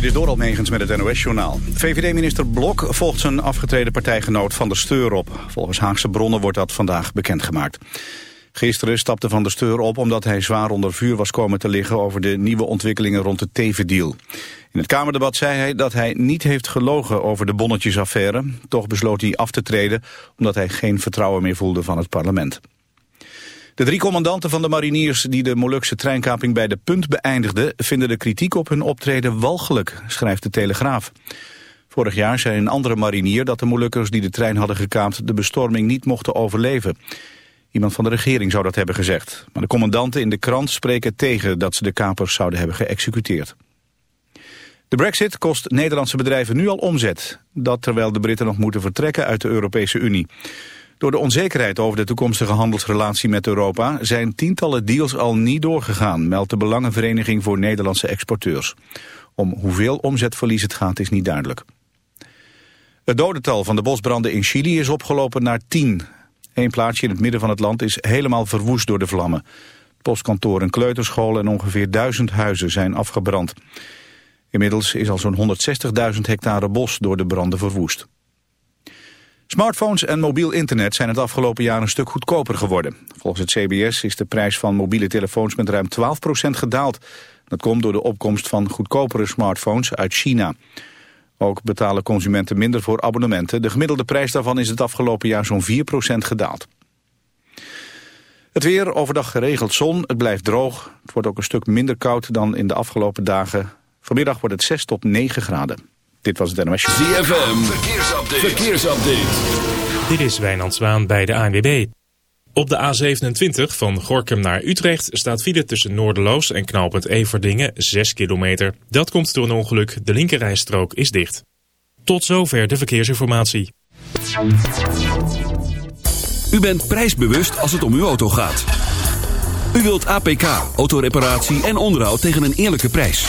Dit is Doral Megens met het NOS-journaal. VVD-minister Blok volgt zijn afgetreden partijgenoot Van der Steur op. Volgens Haagse bronnen wordt dat vandaag bekendgemaakt. Gisteren stapte Van der Steur op omdat hij zwaar onder vuur was komen te liggen... over de nieuwe ontwikkelingen rond de Teven-deal. In het Kamerdebat zei hij dat hij niet heeft gelogen over de bonnetjesaffaire. Toch besloot hij af te treden omdat hij geen vertrouwen meer voelde van het parlement. De drie commandanten van de mariniers die de Molukse treinkaping bij de punt beëindigden... vinden de kritiek op hun optreden walgelijk, schrijft de Telegraaf. Vorig jaar zei een andere marinier dat de Molukkers die de trein hadden gekaapt... de bestorming niet mochten overleven. Iemand van de regering zou dat hebben gezegd. Maar de commandanten in de krant spreken tegen dat ze de kapers zouden hebben geëxecuteerd. De brexit kost Nederlandse bedrijven nu al omzet. Dat terwijl de Britten nog moeten vertrekken uit de Europese Unie. Door de onzekerheid over de toekomstige handelsrelatie met Europa... zijn tientallen deals al niet doorgegaan, meldt de Belangenvereniging voor Nederlandse Exporteurs. Om hoeveel omzetverlies het gaat is niet duidelijk. Het dodental van de bosbranden in Chili is opgelopen naar tien. Eén plaatsje in het midden van het land is helemaal verwoest door de vlammen. Postkantoor, een kleuterschool en ongeveer duizend huizen zijn afgebrand. Inmiddels is al zo'n 160.000 hectare bos door de branden verwoest. Smartphones en mobiel internet zijn het afgelopen jaar een stuk goedkoper geworden. Volgens het CBS is de prijs van mobiele telefoons met ruim 12% gedaald. Dat komt door de opkomst van goedkopere smartphones uit China. Ook betalen consumenten minder voor abonnementen. De gemiddelde prijs daarvan is het afgelopen jaar zo'n 4% gedaald. Het weer, overdag geregeld zon, het blijft droog. Het wordt ook een stuk minder koud dan in de afgelopen dagen. Vanmiddag wordt het 6 tot 9 graden. Dit was het NOS. ZFM, verkeersupdate. verkeersupdate. Dit is Wijnand Zwaan bij de ANWB. Op de A27 van Gorkum naar Utrecht staat file tussen Noorderloos en knooppunt Everdingen 6 kilometer. Dat komt door een ongeluk. De linkerrijstrook is dicht. Tot zover de verkeersinformatie. U bent prijsbewust als het om uw auto gaat. U wilt APK, autoreparatie en onderhoud tegen een eerlijke prijs.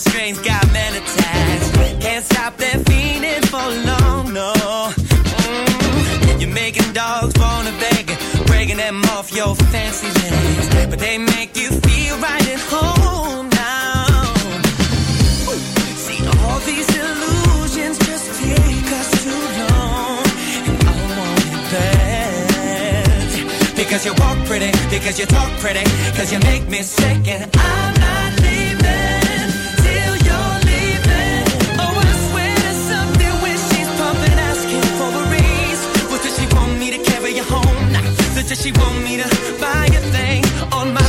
Strings, got many tags. Can't stop that feeling for long, no. Mm, You're making dogs wanna beg, breaking them off your fancy legs. But they make you walk pretty, because you talk pretty, because you make me sick, and I'm not leaving till you're leaving. Oh, I swear there's something when she's pumping, asking for a raise. What does she want me to carry you home? Nah, does she want me to buy a thing on my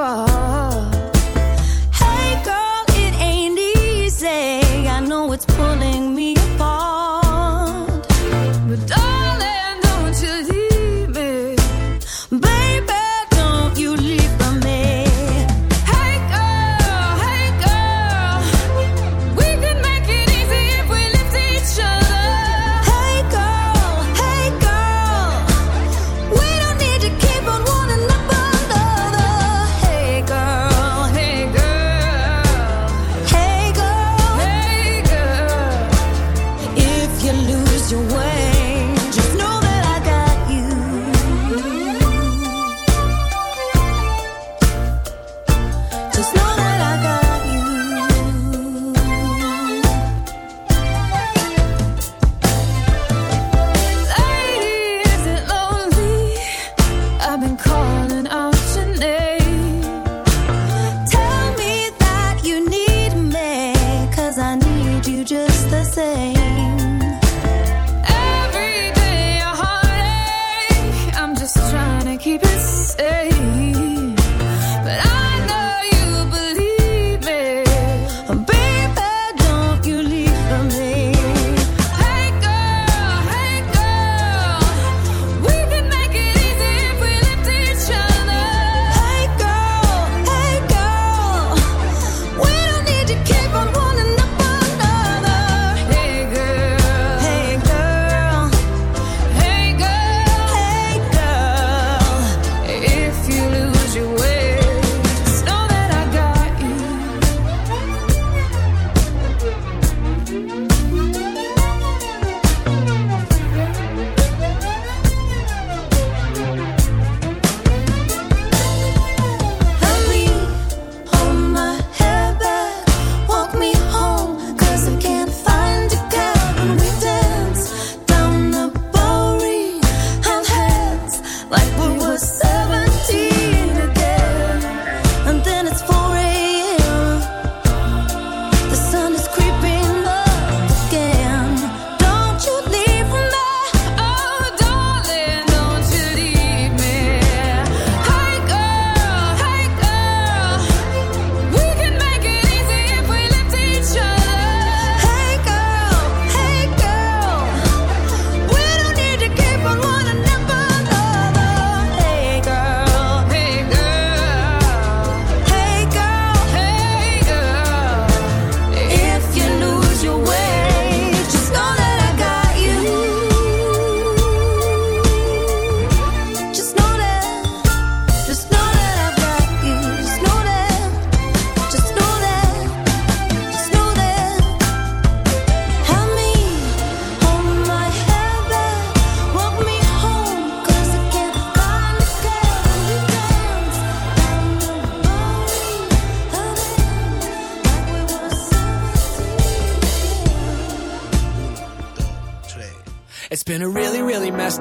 fall. Hey girl, it ain't easy. I know it's pulling.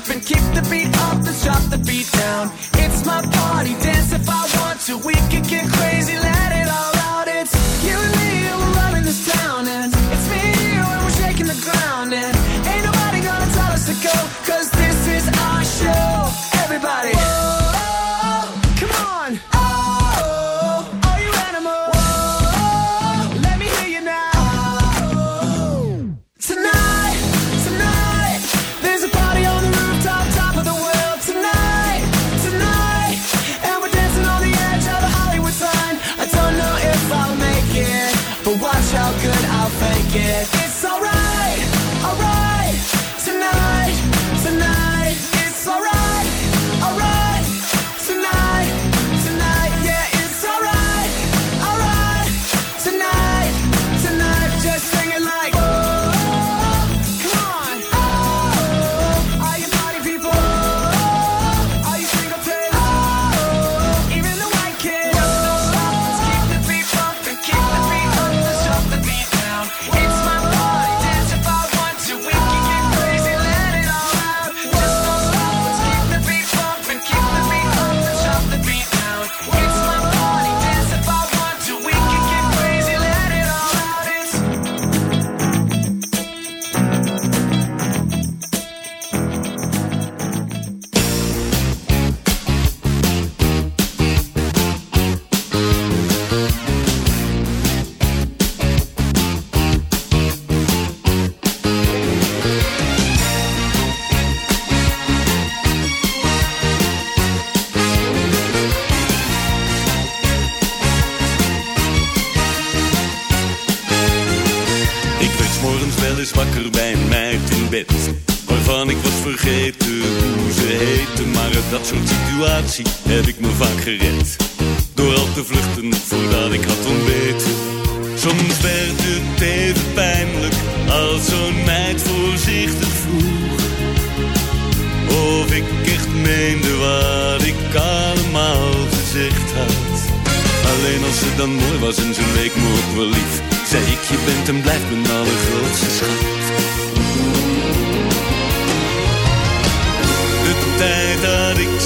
pumping, keep the beat up. Let's drop the beat down. It's my party, dance if I want to. We can get crazy,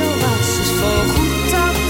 zo was het dat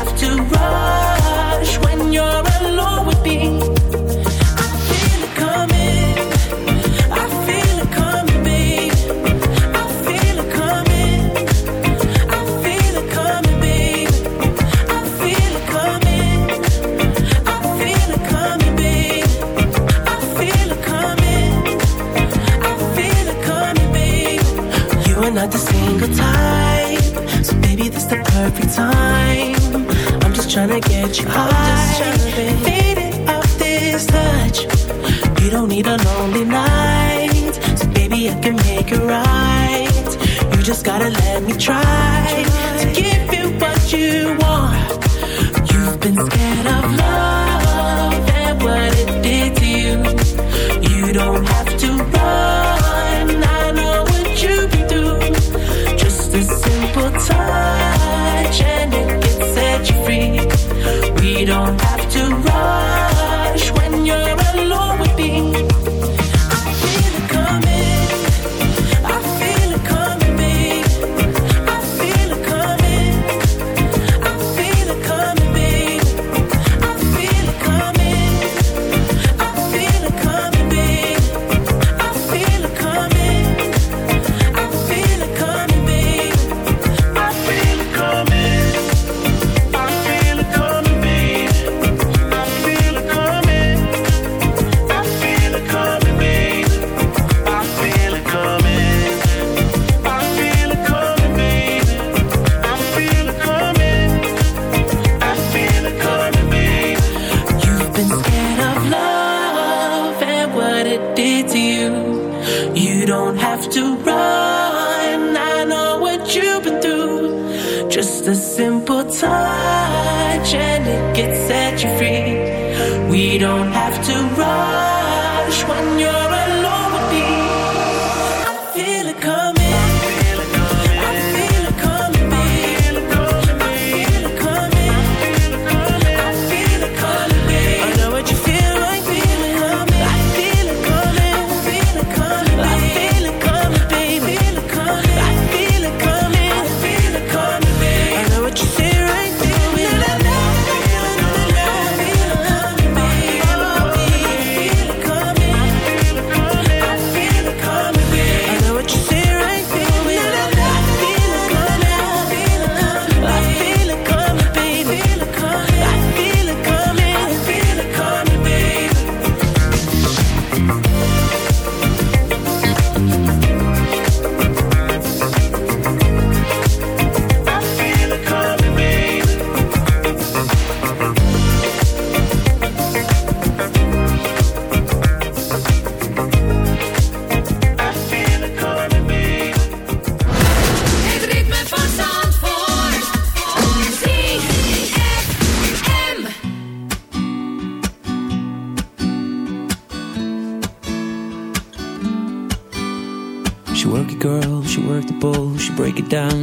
much. I'm it up this touch. You don't need a lonely night, so baby I can make it right. You just gotta let me try to give you what you want. You've been scared of love and what it did to you. You don't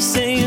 You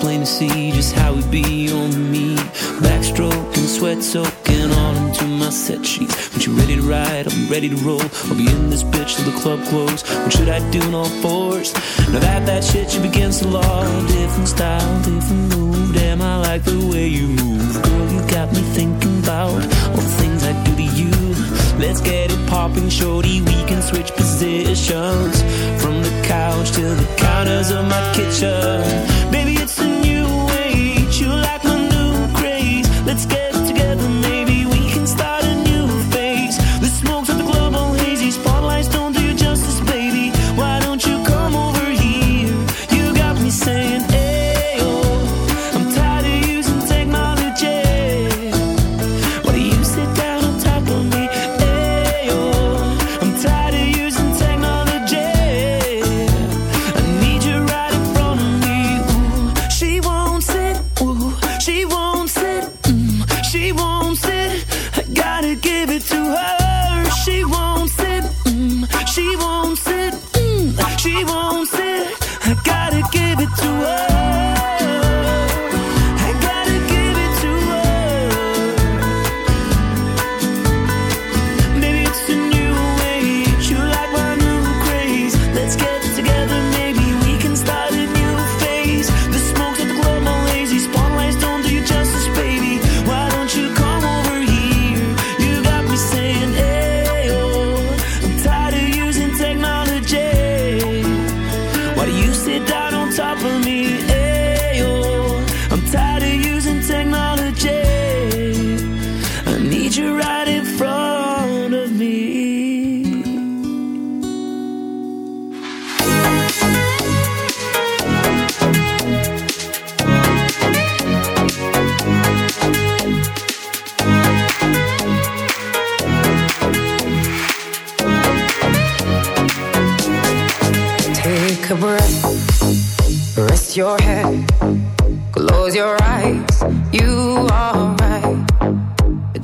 plain to see just how it be on me. Backstroke and sweat soaking all into my set sheets. When you ready to ride, I'm ready to roll. I'll be in this bitch till the club close. What should I do in all fours? Now that that shit you begins to law. Different style, different move. Damn, I like the way you move. Girl, you got me thinking about all the things. Let's get it popping, shorty. We can switch positions from the couch to the counters of my kitchen. Baby, it's a new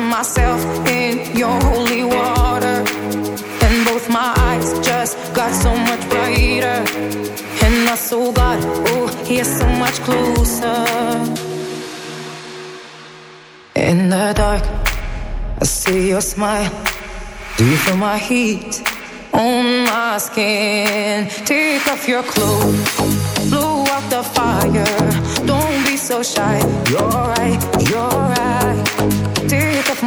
myself in your holy water. And both my eyes just got so much brighter. And my soul got, oh, here so much closer. In the dark, I see your smile. Do you feel my heat on my skin? Take off your clothes, blow out the fire. Don't be so shy. You're right, you're right.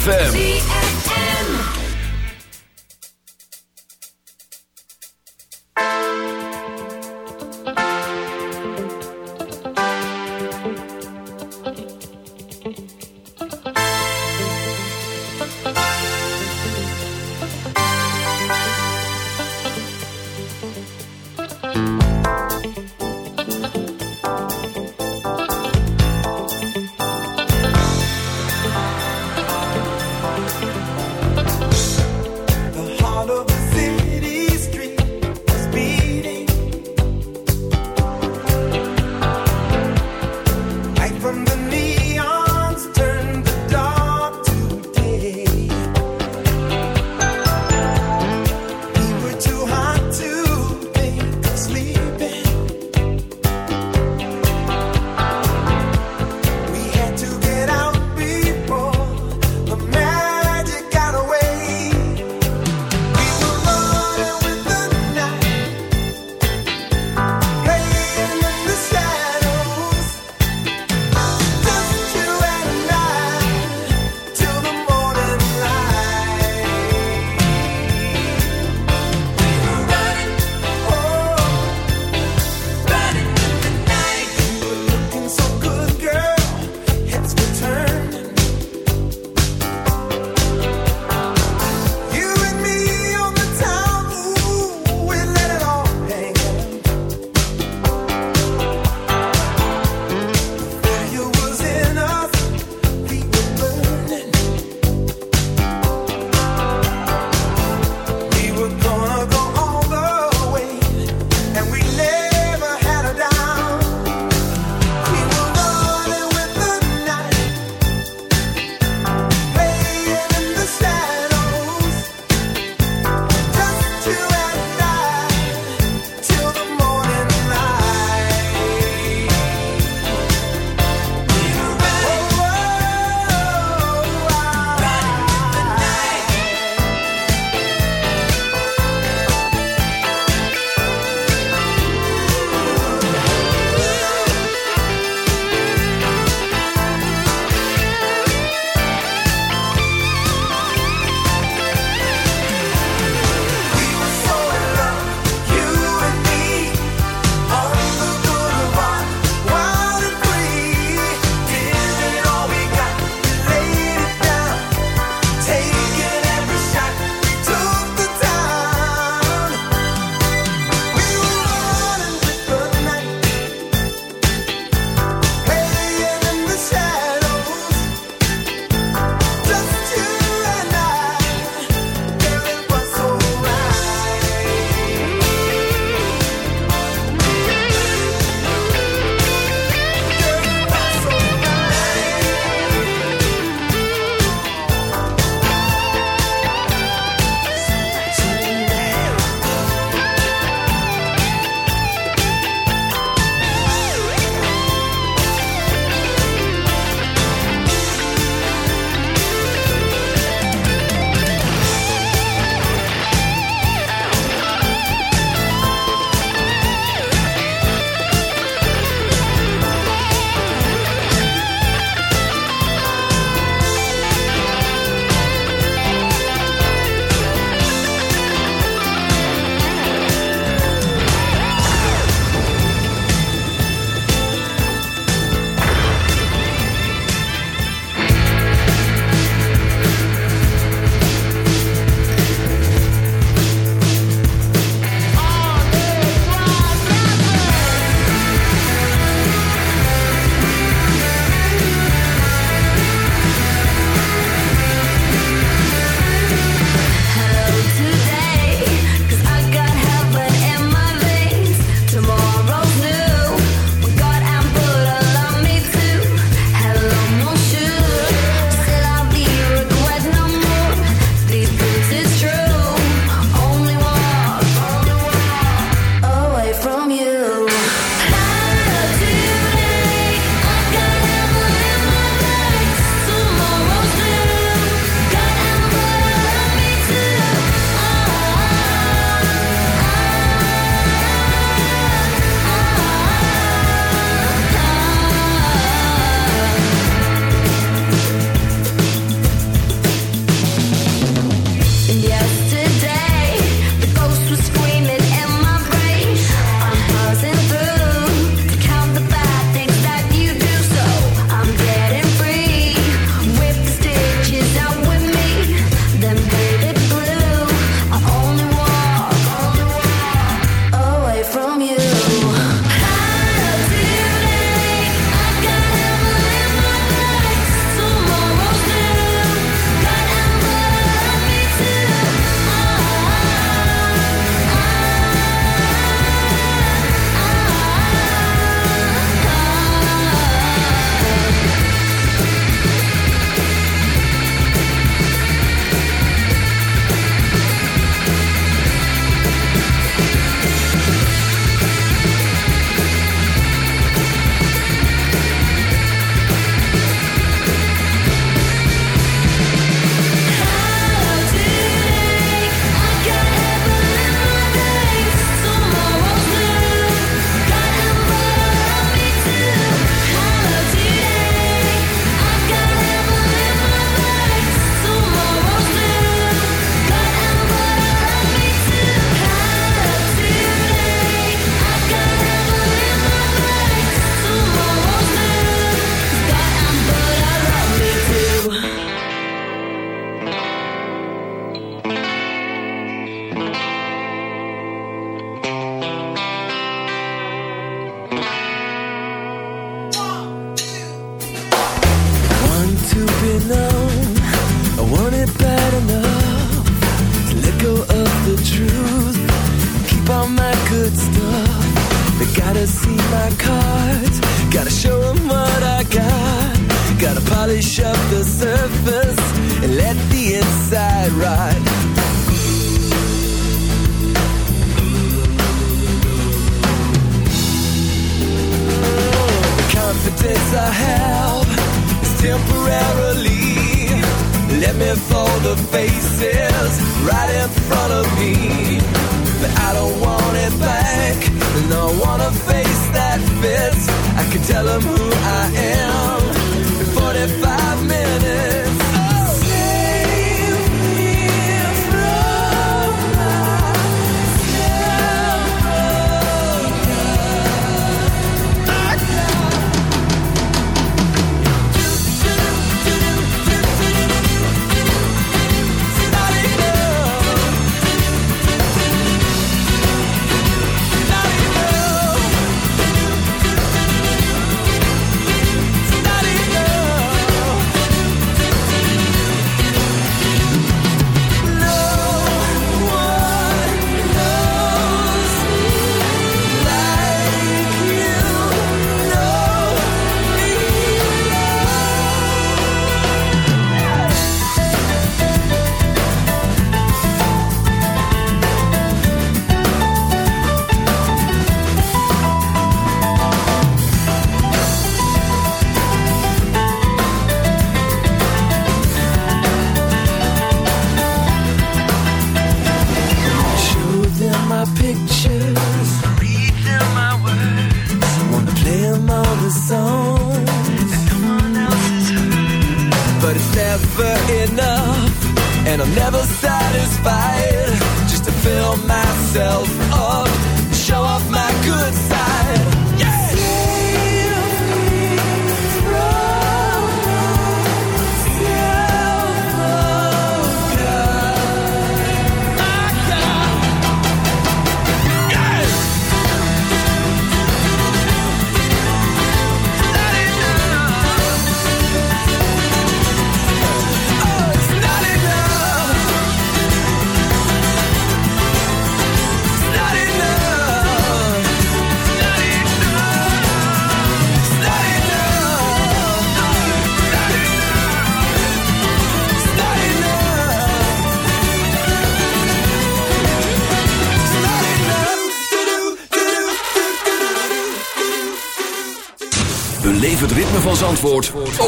ZFM.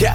Yeah,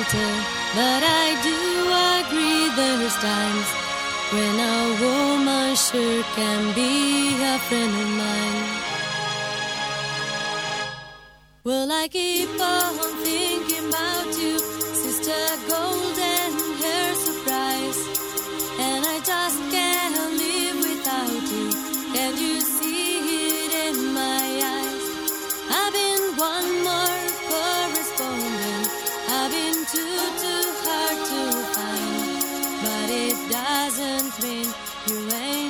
the altar, but I do agree there's times when a woman sure can be a friend of mine. Well, I keep on thinking about you, sister golden hair surprise. And I just can't live without you. Can you see it in my eyes? I've been one more doesn't mean you ain't